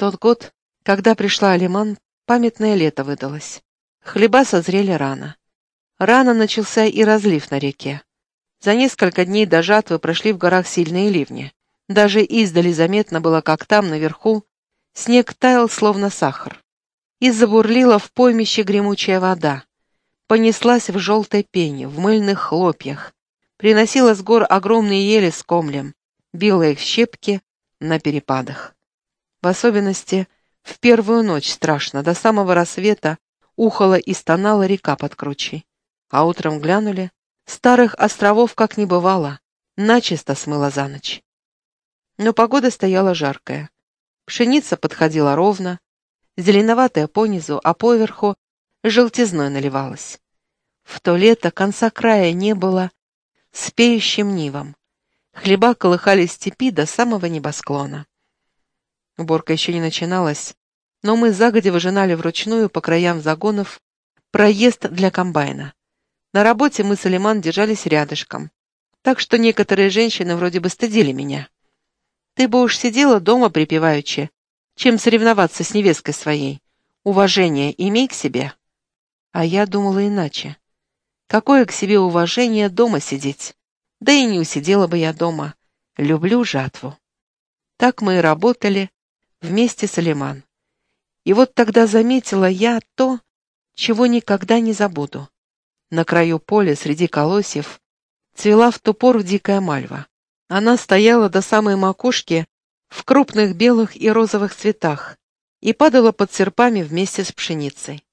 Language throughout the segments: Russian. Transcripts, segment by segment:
Тот год, когда пришла Алиман, памятное лето выдалось. Хлеба созрели рано. Рано начался и разлив на реке. За несколько дней до жатвы прошли в горах сильные ливни. Даже издали заметно было, как там, наверху, снег таял, словно сахар. И забурлила в поймище гремучая вода. Понеслась в желтой пене, в мыльных хлопьях. Приносила с гор огромные ели с комлем, била их в щепки на перепадах. В особенности в первую ночь страшно, до самого рассвета ухала и стонала река под кручей. А утром глянули, старых островов как не бывало, начисто смыло за ночь. Но погода стояла жаркая. Пшеница подходила ровно, зеленоватая понизу, а поверху желтизной наливалась. В то лето конца края не было с пеющим нивом. Хлеба колыхались степи до самого небосклона. Уборка еще не начиналась, но мы загодя выжинали вручную по краям загонов проезд для комбайна. На работе мы с Алиман держались рядышком, так что некоторые женщины вроде бы стыдили меня. Ты бы уж сидела дома припеваючи, чем соревноваться с невесткой своей. Уважение имей к себе. А я думала иначе. Какое к себе уважение дома сидеть? Да и не усидела бы я дома. Люблю жатву. Так мы и работали, вместе с Алиман. И вот тогда заметила я то, чего никогда не забуду. На краю поля среди колосьев цвела в ту пору дикая мальва. Она стояла до самой макушки в крупных белых и розовых цветах и падала под серпами вместе с пшеницей.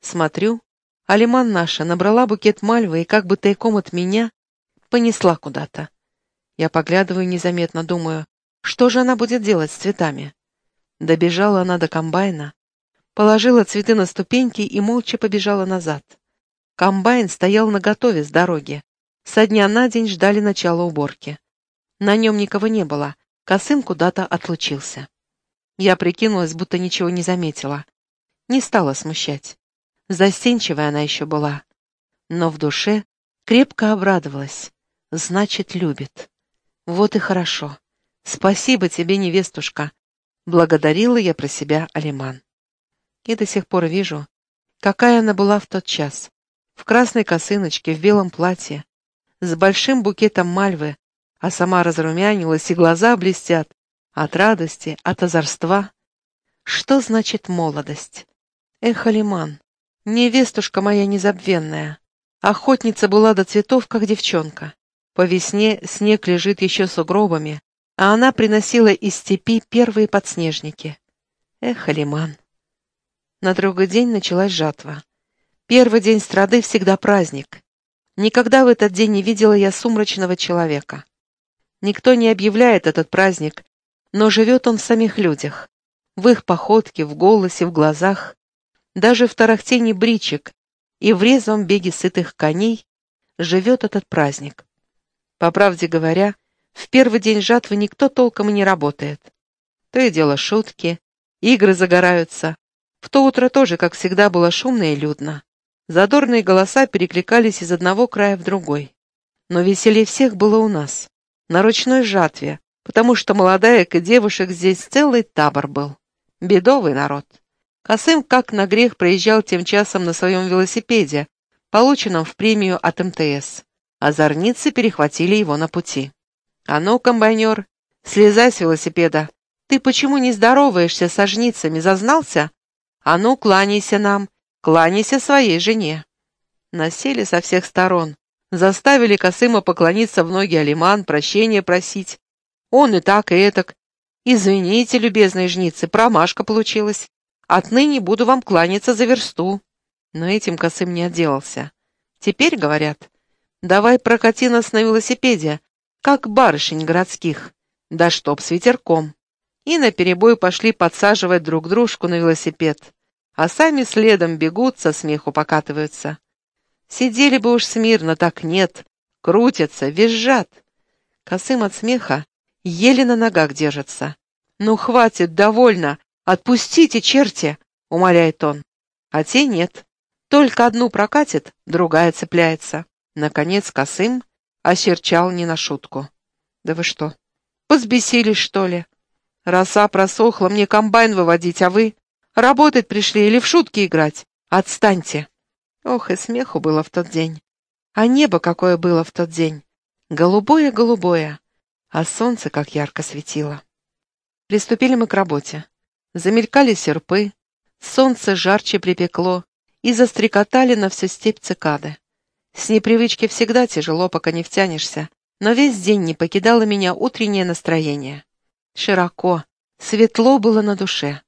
Смотрю, Алиман наша набрала букет мальвы и как бы тайком от меня понесла куда-то. Я поглядываю незаметно, думаю, что же она будет делать с цветами? Добежала она до комбайна, положила цветы на ступеньки и молча побежала назад. Комбайн стоял наготове с дороги. Со дня на день ждали начала уборки. На нем никого не было, Косым куда-то отлучился. Я прикинулась, будто ничего не заметила. Не стала смущать. Застенчивая она еще была. Но в душе крепко обрадовалась. Значит, любит. Вот и хорошо. Спасибо тебе, невестушка, Благодарила я про себя Алиман. И до сих пор вижу, какая она была в тот час. В красной косыночке, в белом платье, с большим букетом мальвы, а сама разрумянилась, и глаза блестят от радости, от озорства. Что значит молодость? Эх, Алиман, невестушка моя незабвенная. Охотница была до цветов, как девчонка. По весне снег лежит еще сугробами, а она приносила из степи первые подснежники. Эх, Алиман. На другой день началась жатва. Первый день страды всегда праздник. Никогда в этот день не видела я сумрачного человека. Никто не объявляет этот праздник, но живет он в самих людях, в их походке, в голосе, в глазах, даже в тарахтении бричек и в резвом беге сытых коней живет этот праздник. По правде говоря, в первый день жатвы никто толком и не работает. То и дело шутки, игры загораются. В то утро тоже, как всегда, было шумно и людно. Задорные голоса перекликались из одного края в другой. Но веселее всех было у нас, на ручной жатве, потому что молодаек и девушек здесь целый табор был. Бедовый народ. Косым, как на грех, проезжал тем часом на своем велосипеде, полученном в премию от МТС. Озорницы перехватили его на пути. «А ну, комбайнер, слезай с велосипеда. Ты почему не здороваешься со жницами, зазнался? А ну, кланяйся нам, кланяйся своей жене». Насели со всех сторон, заставили Косыма поклониться в ноги Алиман, прощения просить. Он и так, и этак. «Извините, любезные жницы, промашка получилась. Отныне буду вам кланяться за версту». Но этим Косым не отделался. Теперь, говорят, давай прокати нас на велосипеде, как барышень городских, да чтоб с ветерком. И наперебой пошли подсаживать друг дружку на велосипед, а сами следом бегут, со смеху покатываются. Сидели бы уж смирно, так нет, крутятся, визжат. Косым от смеха еле на ногах держатся. «Ну, хватит, довольно, отпустите, черти!» — умоляет он. А те нет. Только одну прокатит, другая цепляется. Наконец Косым осерчал не на шутку. «Да вы что, позбесились, что ли? Роса просохла, мне комбайн выводить, а вы? Работать пришли или в шутки играть? Отстаньте!» Ох, и смеху было в тот день. А небо какое было в тот день! Голубое-голубое, а солнце как ярко светило. Приступили мы к работе. Замелькали серпы, солнце жарче припекло, и застрекотали на всю степь цикады. С непривычки всегда тяжело, пока не втянешься, но весь день не покидало меня утреннее настроение. Широко, светло было на душе.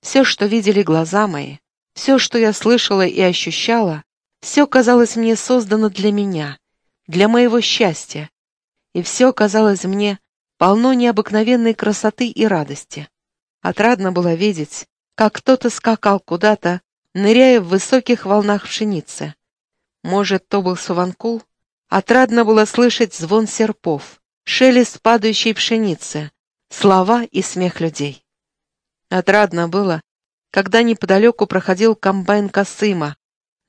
Все, что видели глаза мои, все, что я слышала и ощущала, все казалось мне создано для меня, для моего счастья, и все казалось мне полно необыкновенной красоты и радости. Отрадно было видеть, как кто-то скакал куда-то, ныряя в высоких волнах пшеницы. Может, то был Суванкул? Отрадно было слышать звон серпов, шелест падающей пшеницы, слова и смех людей. Отрадно было, когда неподалеку проходил комбайн Косыма,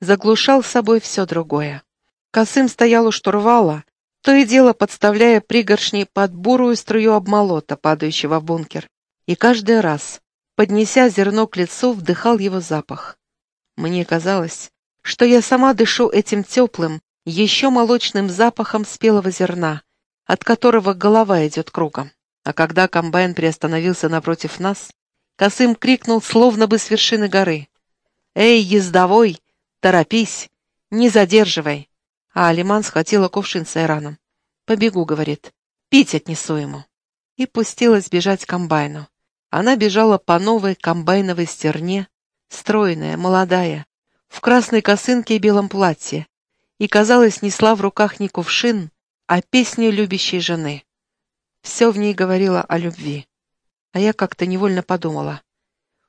заглушал собой все другое. Косым стоял у штурвала, то и дело подставляя пригоршни под бурую струю обмолота, падающего в бункер, и каждый раз, поднеся зерно к лицу, вдыхал его запах. Мне казалось, что я сама дышу этим теплым, еще молочным запахом спелого зерна, от которого голова идет кругом. А когда комбайн приостановился напротив нас, Косым крикнул, словно бы с вершины горы. «Эй, ездовой, торопись, не задерживай!» А Алиман схватила кувшин с айраном. «Побегу», — говорит, — «пить отнесу ему». И пустилась бежать к комбайну. Она бежала по новой комбайновой стерне, стройная, молодая, в красной косынке и белом платье, и, казалось, несла в руках не кувшин, а песню любящей жены. Все в ней говорило о любви. А я как-то невольно подумала.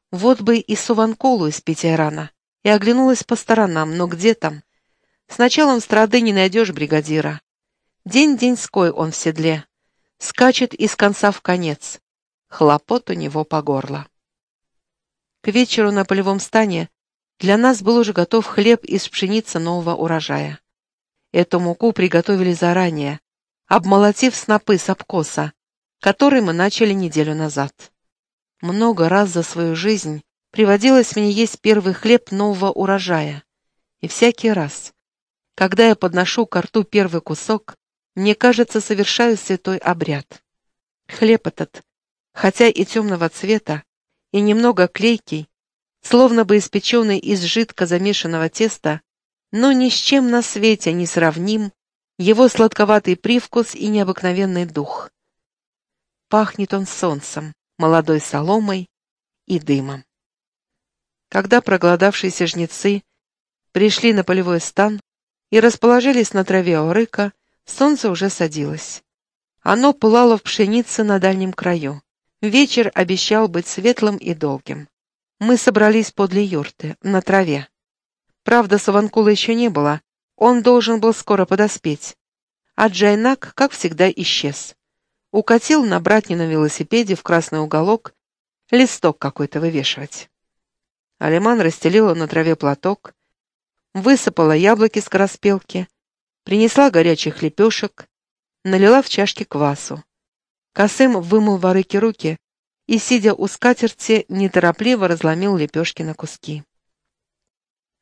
Вот бы и Суванколу испить айрана. И оглянулась по сторонам, но где там? С началом страды не найдешь бригадира. День-деньской он в седле. Скачет из конца в конец. Хлопот у него по горло. К вечеру на полевом стане для нас был уже готов хлеб из пшеницы нового урожая. Эту муку приготовили заранее, обмолотив снопы с обкоса, который мы начали неделю назад. Много раз за свою жизнь приводилось мне есть первый хлеб нового урожая, и всякий раз, когда я подношу к рту первый кусок, мне кажется, совершаю святой обряд. Хлеб этот, хотя и темного цвета, и немного клейкий, словно бы испеченный из жидко замешанного теста, но ни с чем на свете не сравним его сладковатый привкус и необыкновенный дух. Пахнет он солнцем, молодой соломой и дымом. Когда проголодавшиеся жнецы пришли на полевой стан, и расположились на траве у рыка, солнце уже садилось. Оно пылало в пшенице на дальнем краю. Вечер обещал быть светлым и долгим. Мы собрались подле юрты, на траве. Правда, Саванкула еще не было, он должен был скоро подоспеть. А Джайнак, как всегда, исчез. Укатил на братнином велосипеде в красный уголок листок какой-то вывешивать. Алиман расстелила на траве платок, высыпала яблоки с скороспелки, принесла горячих лепешек, налила в чашки квасу. Касым вымыл в руки и, сидя у скатерти, неторопливо разломил лепешки на куски.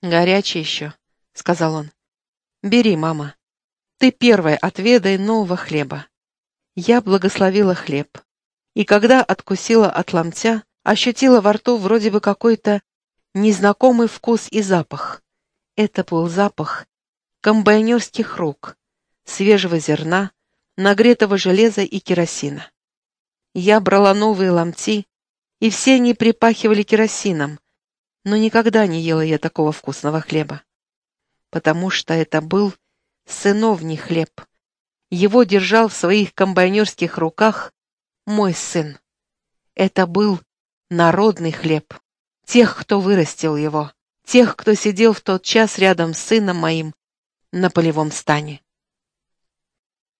«Горячий еще», — сказал он. «Бери, мама. Ты первая отведай нового хлеба». Я благословила хлеб, и когда откусила от ломтя, ощутила во рту вроде бы какой-то незнакомый вкус и запах. Это был запах комбайнерских рук, свежего зерна, нагретого железа и керосина. Я брала новые ломти, и все они припахивали керосином, но никогда не ела я такого вкусного хлеба, потому что это был сыновний хлеб. Его держал в своих комбайнерских руках мой сын. Это был народный хлеб, тех, кто вырастил его тех, кто сидел в тот час рядом с сыном моим на полевом стане.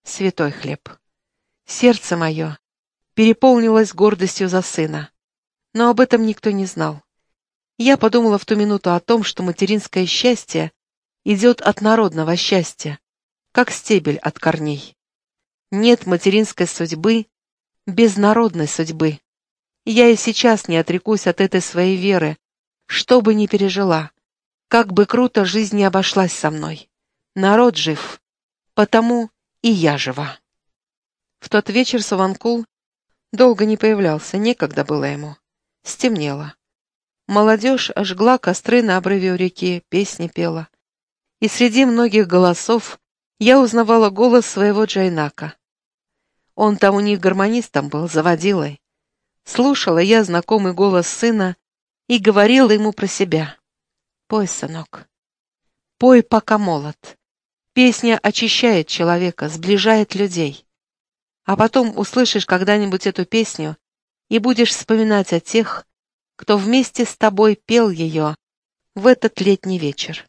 Святой хлеб. Сердце мое переполнилось гордостью за сына, но об этом никто не знал. Я подумала в ту минуту о том, что материнское счастье идет от народного счастья, как стебель от корней. Нет материнской судьбы без народной судьбы, Я и сейчас не отрекусь от этой своей веры, что бы ни пережила, как бы круто жизнь не обошлась со мной. Народ жив, потому и я жива. В тот вечер Саванкул долго не появлялся, некогда было ему. Стемнело. Молодежь ожгла костры на обрыве у реки, песни пела. И среди многих голосов я узнавала голос своего Джайнака. Он там у них гармонистом был, заводилой. Слушала я знакомый голос сына и говорила ему про себя. «Пой, сынок, пой, пока молод. Песня очищает человека, сближает людей. А потом услышишь когда-нибудь эту песню и будешь вспоминать о тех, кто вместе с тобой пел ее в этот летний вечер.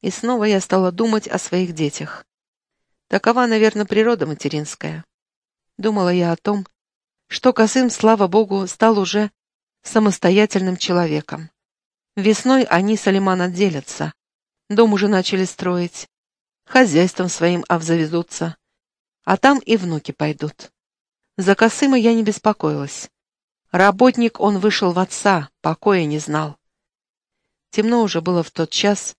И снова я стала думать о своих детях. Такова, наверное, природа материнская. Думала я о том, что Косым, слава богу, стал уже самостоятельным человеком. Весной они с Алиман отделятся, дом уже начали строить, хозяйством своим обзаведутся, а там и внуки пойдут. За Косыма я не беспокоилась. Работник он вышел в отца, покоя не знал. Темно уже было в тот час,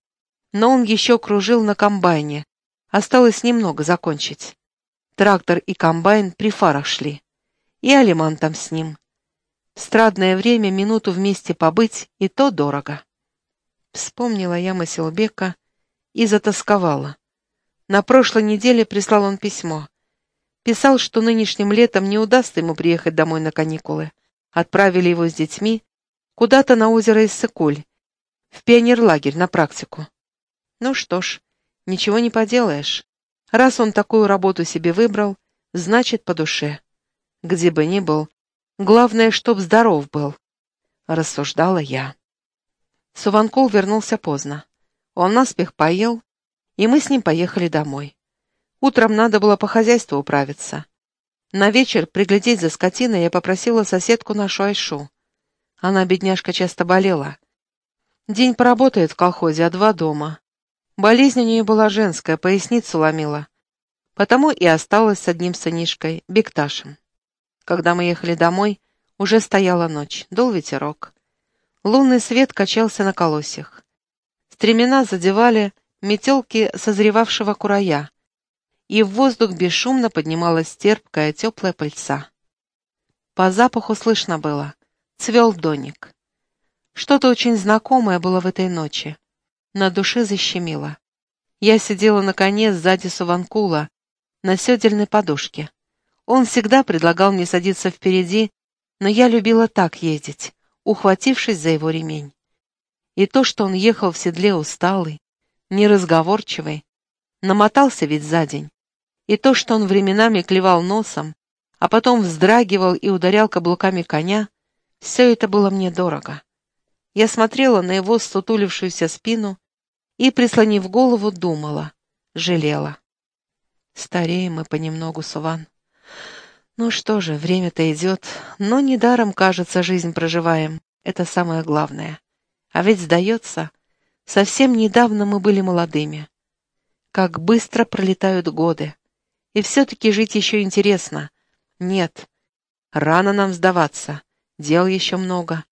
но он еще кружил на комбайне, осталось немного закончить. Трактор и комбайн при фарах шли. И Алиман там с ним. Страдное время минуту вместе побыть, и то дорого. Вспомнила я Масилбека и затасковала. На прошлой неделе прислал он письмо. Писал, что нынешним летом не удастся ему приехать домой на каникулы. Отправили его с детьми куда-то на озеро Иссыкуль, в пионерлагерь на практику. Ну что ж, ничего не поделаешь. Раз он такую работу себе выбрал, значит, по душе. Где бы ни был, главное, чтоб здоров был, рассуждала я. Суванкул вернулся поздно. Он наспех поел, и мы с ним поехали домой. Утром надо было по хозяйству управиться. На вечер приглядеть за скотиной я попросила соседку нашу Айшу. Она, бедняжка, часто болела. День поработает в колхозе, а два дома. Болезнь у нее была женская, поясницу ломила. Потому и осталась с одним сынишкой, Бекташем. Когда мы ехали домой, уже стояла ночь, дул ветерок. Лунный свет качался на колосьях. Стремена задевали метелки созревавшего курая, и в воздух бесшумно поднималась терпкая теплая пыльца. По запаху слышно было. Цвел доник. Что-то очень знакомое было в этой ночи. На душе защемило. Я сидела на коне сзади Суванкула, на седельной подушке. Он всегда предлагал мне садиться впереди, но я любила так ездить, ухватившись за его ремень. И то, что он ехал в седле усталый, неразговорчивый, намотался ведь за день, и то, что он временами клевал носом, а потом вздрагивал и ударял каблуками коня, все это было мне дорого. Я смотрела на его сутулившуюся спину и, прислонив голову, думала, жалела. Стареем мы понемногу, Суван. Ну что же, время-то идет, но недаром, кажется, жизнь проживаем. Это самое главное. А ведь, сдается, совсем недавно мы были молодыми. Как быстро пролетают годы. И все-таки жить еще интересно. Нет, рано нам сдаваться. Дел еще много.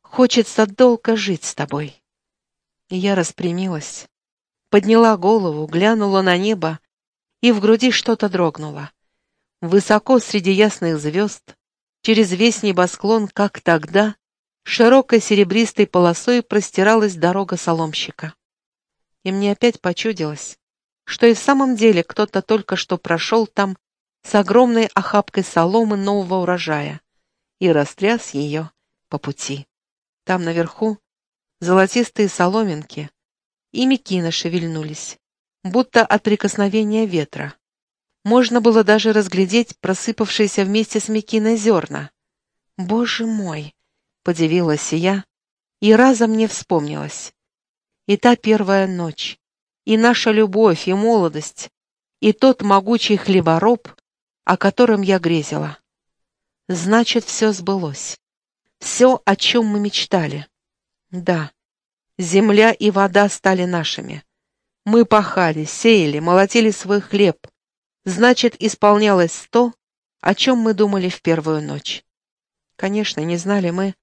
Хочется долго жить с тобой. И я распрямилась, подняла голову, глянула на небо, и в груди что-то дрогнуло. Высоко среди ясных звезд, через весь небосклон, как тогда, широкой серебристой полосой простиралась дорога соломщика. И мне опять почудилось, что и в самом деле кто-то только что прошел там с огромной охапкой соломы нового урожая и растряс ее по пути. Там наверху золотистые соломинки, и мекины шевельнулись, будто от прикосновения ветра. Можно было даже разглядеть просыпавшиеся вместе с мекиной зерна. «Боже мой!» — подивилась я, и разом мне вспомнилась. И та первая ночь, и наша любовь, и молодость, и тот могучий хлебороб, о котором я грезила. Значит, все сбылось. Все, о чем мы мечтали. Да, земля и вода стали нашими. Мы пахали, сеяли, молотили свой хлеб. Значит, исполнялось то, о чем мы думали в первую ночь. Конечно, не знали мы,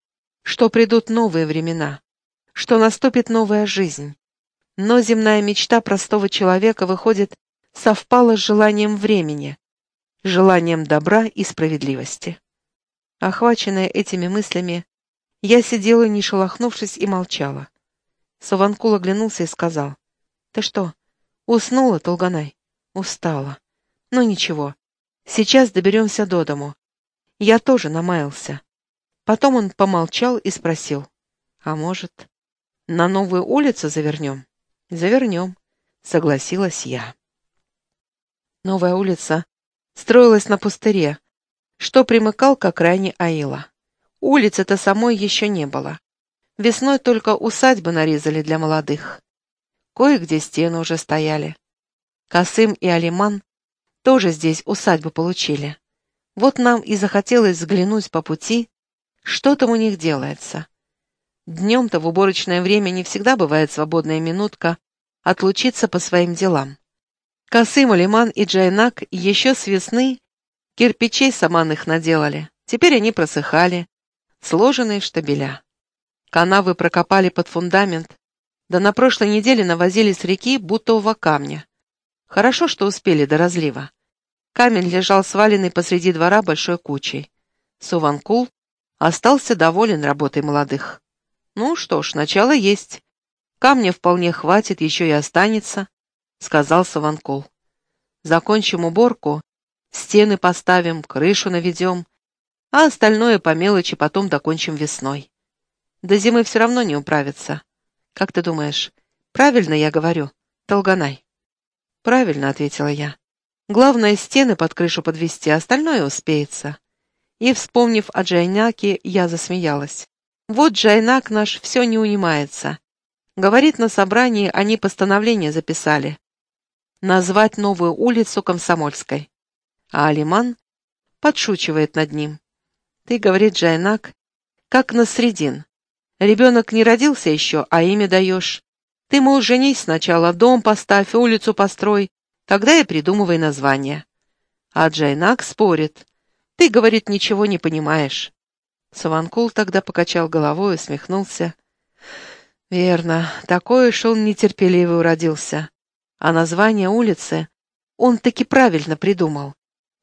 что придут новые времена, что наступит новая жизнь. Но земная мечта простого человека, выходит, совпала с желанием времени, желанием добра и справедливости. Охваченная этими мыслями, я сидела, не шелохнувшись, и молчала. Саванкул оглянулся и сказал, «Ты что, уснула, Толганай?» «Устала. Ну, ничего, сейчас доберемся до дому. Я тоже намаялся». Потом он помолчал и спросил, «А может, на новую улицу завернем?» «Завернем», — согласилась я. Новая улица строилась на пустыре, что примыкал к окраине Аила. Улицы-то самой еще не было. Весной только усадьбы нарезали для молодых. Кое-где стены уже стояли. Касым и Алиман тоже здесь усадьбы получили. Вот нам и захотелось взглянуть по пути, что там у них делается. Днем-то в уборочное время не всегда бывает свободная минутка отлучиться по своим делам. Касым, Алиман и Джайнак еще с весны кирпичей саманных наделали. Теперь они просыхали, сложенные штабеля. Канавы прокопали под фундамент, да на прошлой неделе навозили с реки бутового камня. Хорошо, что успели до разлива. Камень лежал сваленный посреди двора большой кучей. Суванкул остался доволен работой молодых. Ну что ж, начало есть. Камня вполне хватит, еще и останется сказал Саванкол. «Закончим уборку, стены поставим, крышу наведем, а остальное по мелочи потом докончим весной. До зимы все равно не управиться. Как ты думаешь, правильно я говорю, Толганай?» «Правильно», — ответила я. «Главное, стены под крышу подвести, остальное успеется». И, вспомнив о Джайнаке, я засмеялась. «Вот Джайнак наш все не унимается. Говорит, на собрании они постановление записали назвать новую улицу Комсомольской. А Алиман подшучивает над ним. Ты, говорит Джайнак, как на средин. Ребенок не родился еще, а имя даешь. Ты, мол, женись сначала, дом поставь, улицу построй, тогда и придумывай название. А Джайнак спорит. Ты, говорит, ничего не понимаешь. Саванкул тогда покачал головой и усмехнулся. Верно, такой уж он нетерпеливый уродился. А название улицы он таки правильно придумал.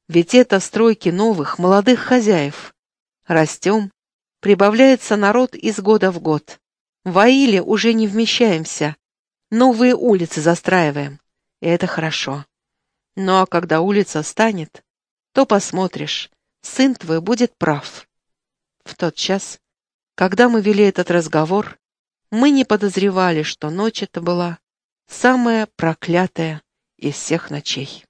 Ведь это стройки новых, молодых хозяев. Растем, прибавляется народ из года в год. В Аиле уже не вмещаемся. Новые улицы застраиваем. И это хорошо. Ну а когда улица станет, то посмотришь, сын твой будет прав. В тот час, когда мы вели этот разговор, мы не подозревали, что ночь это была самая проклятая из всех ночей.